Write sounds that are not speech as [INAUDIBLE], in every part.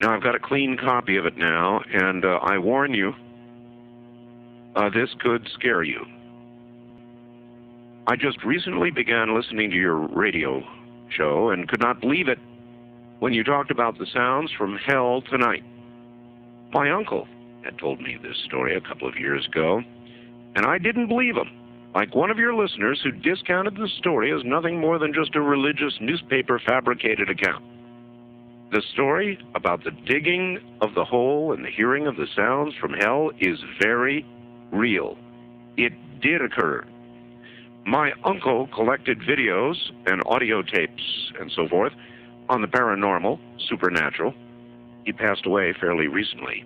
Now, I've got a clean copy of it now, and uh, I warn you, uh, this could scare you. I just recently began listening to your radio show and could not believe it when you talked about the sounds from hell tonight. My uncle had told me this story a couple of years ago, and I didn't believe him. Like one of your listeners who discounted the story as nothing more than just a religious newspaper fabricated account. The story about the digging of the hole and the hearing of the sounds from hell is very real. It did occur. My uncle collected videos and audio tapes and so forth on the paranormal, supernatural. He passed away fairly recently,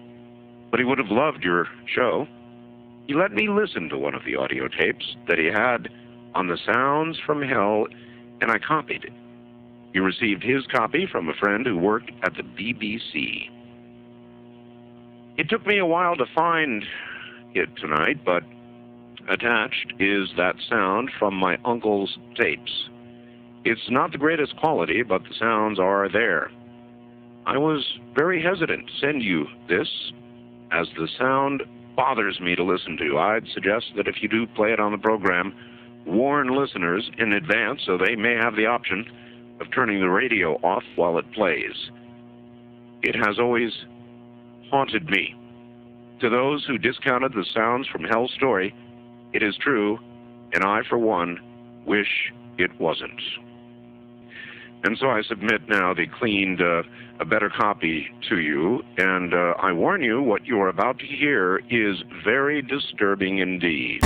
but he would have loved your show. He let me listen to one of the audio tapes that he had on the sounds from hell, and I copied it. He received his copy from a friend who worked at the BBC. It took me a while to find it tonight, but attached is that sound from my uncle's tapes. It's not the greatest quality, but the sounds are there. I was very hesitant to send you this, as the sound bothers me to listen to. I'd suggest that if you do play it on the program, warn listeners in advance so they may have the option of turning the radio off while it plays. It has always haunted me. To those who discounted the sounds from Hell's story, it is true, and I, for one, wish it wasn't. And so I submit now the cleaned, uh, a better copy to you, and uh, I warn you, what you are about to hear is very disturbing indeed.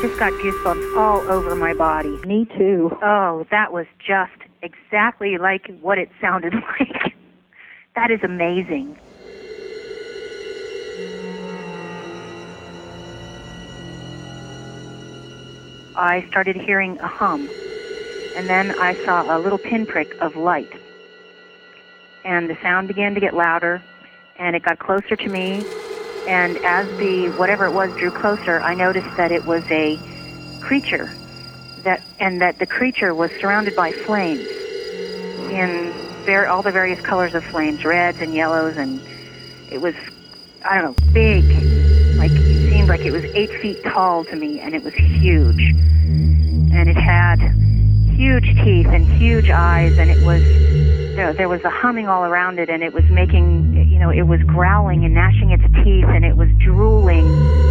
Just got goosebumps all over my body. Me too. Oh, that was just exactly like what it sounded [LAUGHS] like. that is amazing. I started hearing a hum, and then I saw a little pinprick of light. And the sound began to get louder, and it got closer to me. And as the whatever it was drew closer, I noticed that it was a creature, that and that the creature was surrounded by flames in ver- all the various colors of flames, reds and yellows, and it was I don't know, big. Like it seemed like it was eight feet tall to me, and it was huge. And it had huge teeth and huge eyes, and it was there, there was a humming all around it, and it was making, know, it was growling and gnashing its teeth, and it was drooling.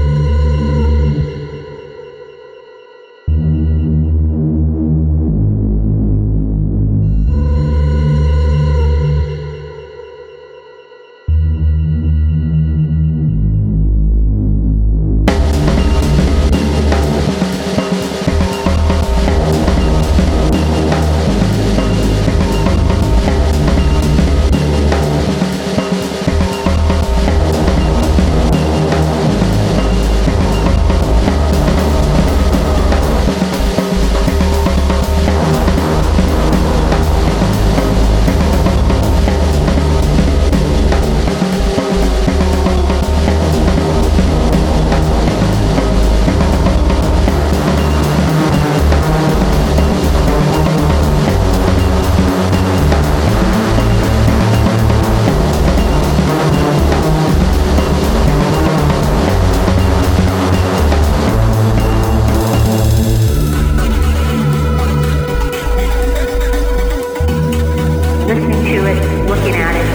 Listening to it, looking at it,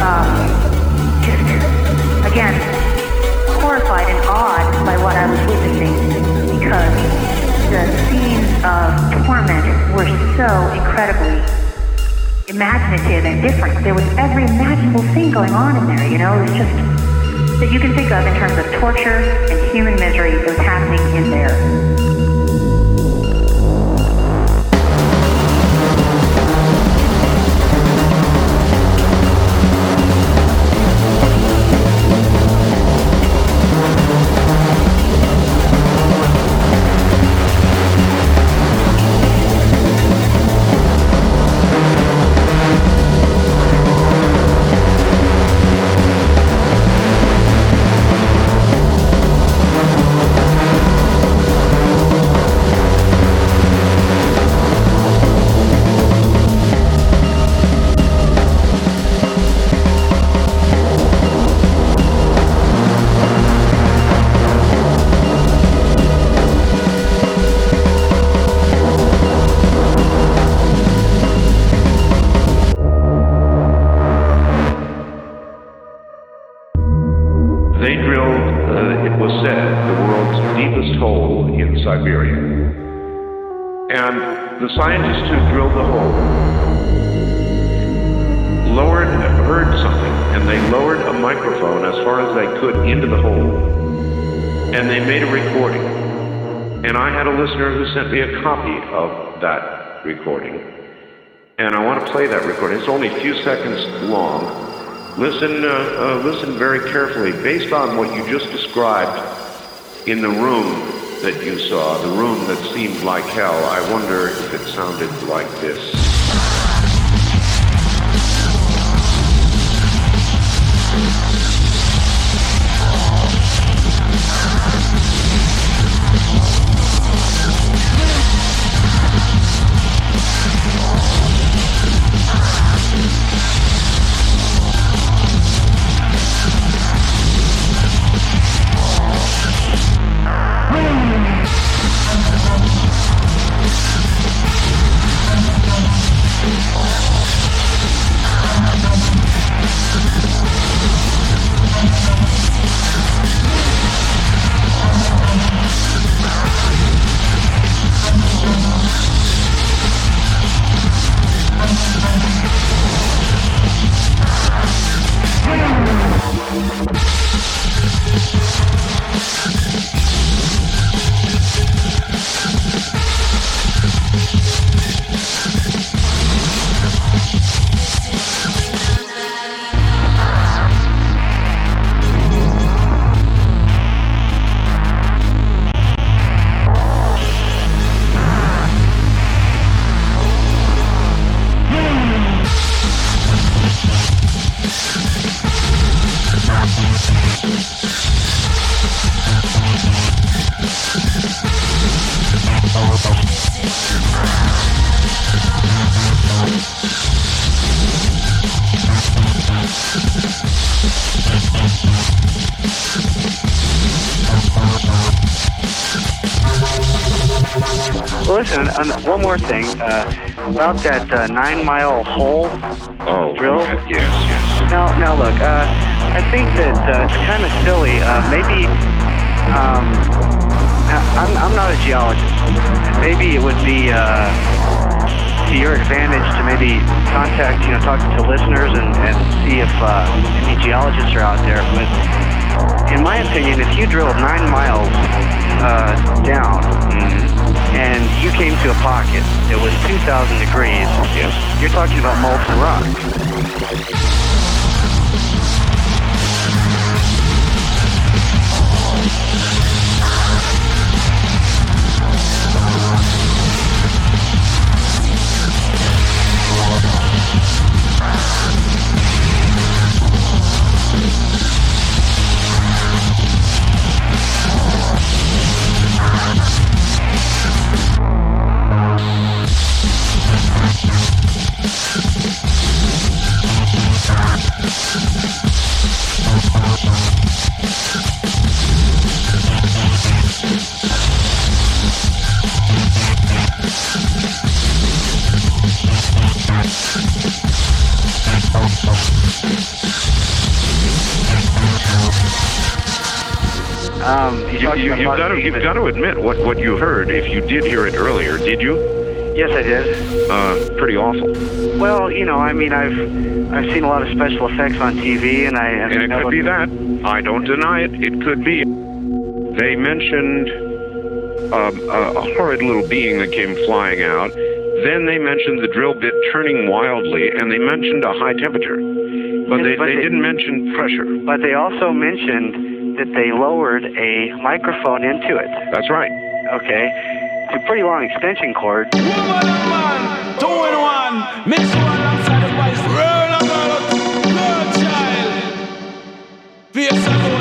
um, just again horrified and awed by what I was witnessing because the scenes of torment were so incredibly imaginative and different. There was every imaginable thing going on in there. You know, it was just that you can think of in terms of torture and human misery that was happening in there. And I had a listener who sent me a copy of that recording. And I want to play that recording. It's only a few seconds long. Listen, uh, uh, listen very carefully. Based on what you just described in the room that you saw, the room that seemed like hell, I wonder if it sounded like this. And one more thing uh, about that uh, nine-mile hole. Oh, Drill? Yes, yes. Now, now look, uh, I think that uh, it's kind of silly. Uh, maybe um, I'm, I'm not a geologist. Maybe it would be uh, to your advantage to maybe contact, you know, talk to listeners and, and see if uh, any geologists are out there. But in my opinion, if you drilled nine miles uh, down and you came to a pocket It was 2,000 degrees, Yes. you're talking about molten rock. Um, you You, talked you, about you've, got to, you've got to admit what, what you heard. If you did hear it earlier, did you? Yes, I did. Uh, pretty awful. Well, you know, I mean, I've I've seen a lot of special effects on TV, and I and, And it could be that. I don't deny it. It could be. They mentioned um, a, a horrid little being that came flying out. Then they mentioned the drill bit turning wildly, and they mentioned a high temperature. But they, but they they- didn't mention pressure. But they also mentioned that they lowered a microphone into it. That's right. Okay, it's a pretty long extension cord. Woman man, two in one. Mix one alongside the vice. Roll a girl, girl child. Face alone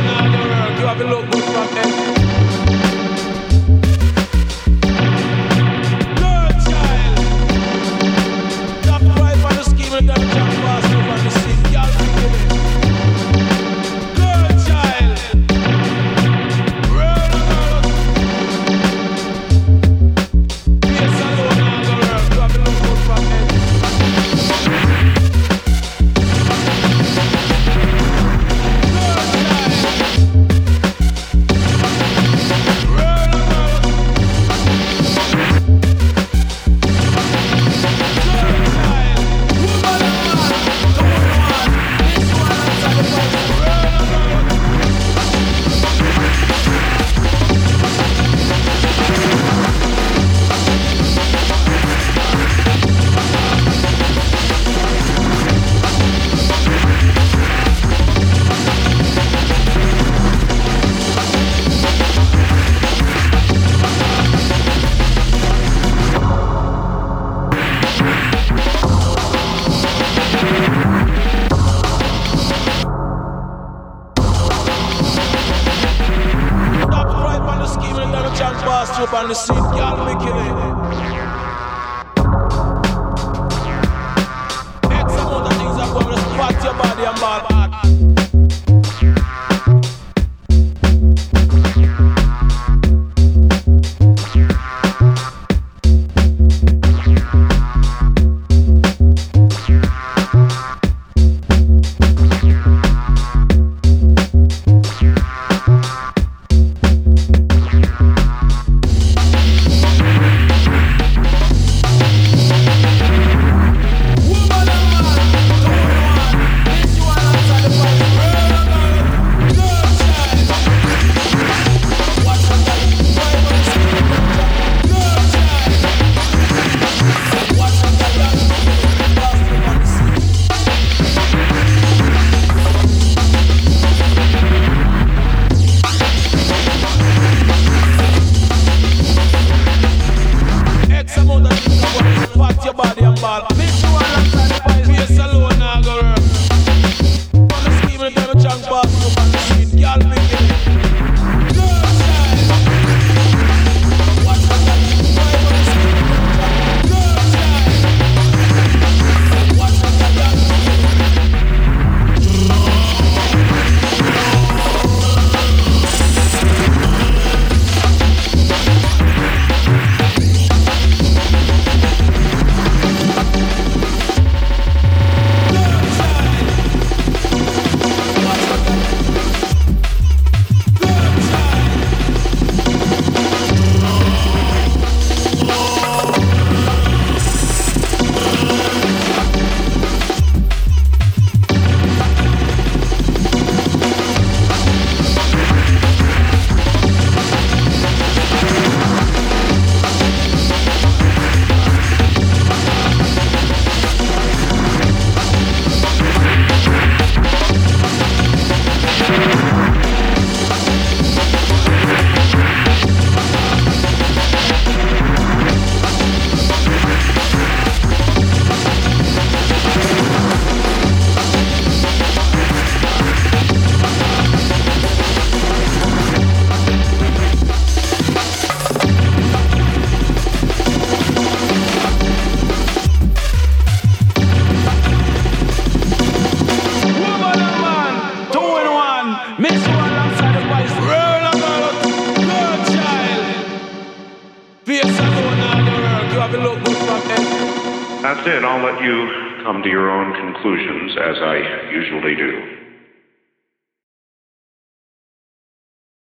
you come to your own conclusions as I usually do.